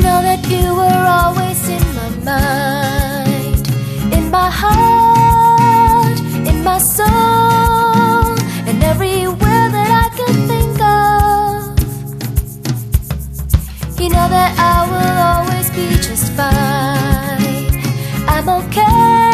know that you were always in my mind, in my heart, in my soul, and everywhere that I could think of. You know that I will always be just fine. I'm okay,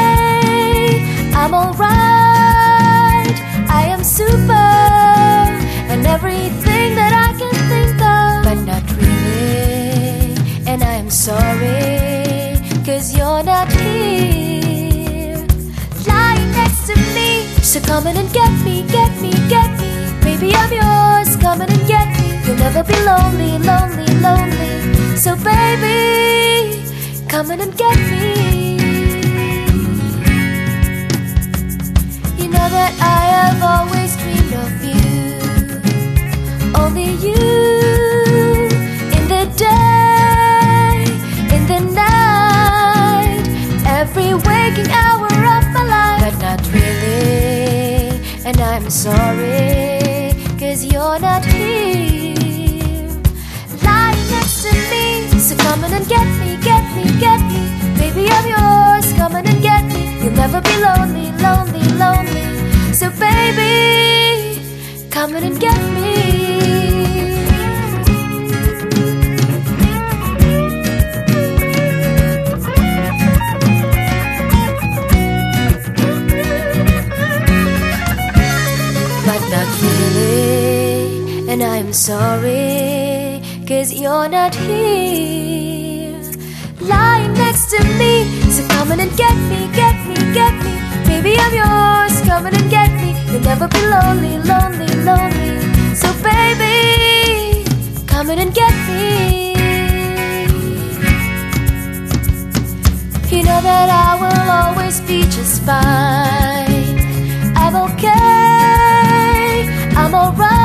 cause you're not here, lying next to me. So come in and get me, get me, get me. Baby, I'm yours, come in and get me. You'll never be lonely, lonely, lonely. So, baby, come in and get me. You know that I have always dreamed of you. Only you I'm sorry, cause you're not here. Lying next to me, so come in and get me, get me, get me. Baby, I'm yours, come in and get me. You'll never be lonely, lonely, lonely. So, baby, come in and get me. And I'm sorry, cause you're not here. Lying next to me, so come in and get me, get me, get me. Baby, I'm yours, come in and get me. You'll never be lonely, lonely, lonely. So, baby, come in and get me. You know that I will always be just fine. I'm okay, I'm alright,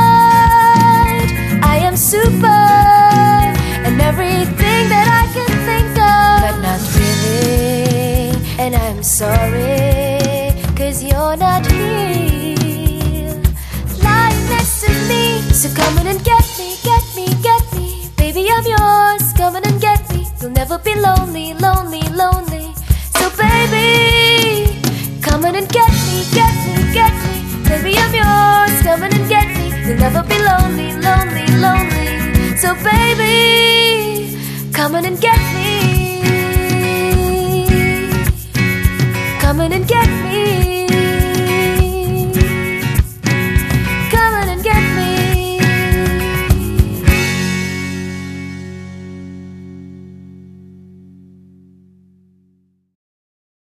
Lying next to me, so come in and get me, get me, get me. Baby, I'm yours, come in and get me. You'll never be lonely, lonely, lonely. So, baby, come in and get me, get me, get me. Baby, I'm yours, come in and get me. You'll never be lonely, lonely, lonely. So, baby. Come in and get me.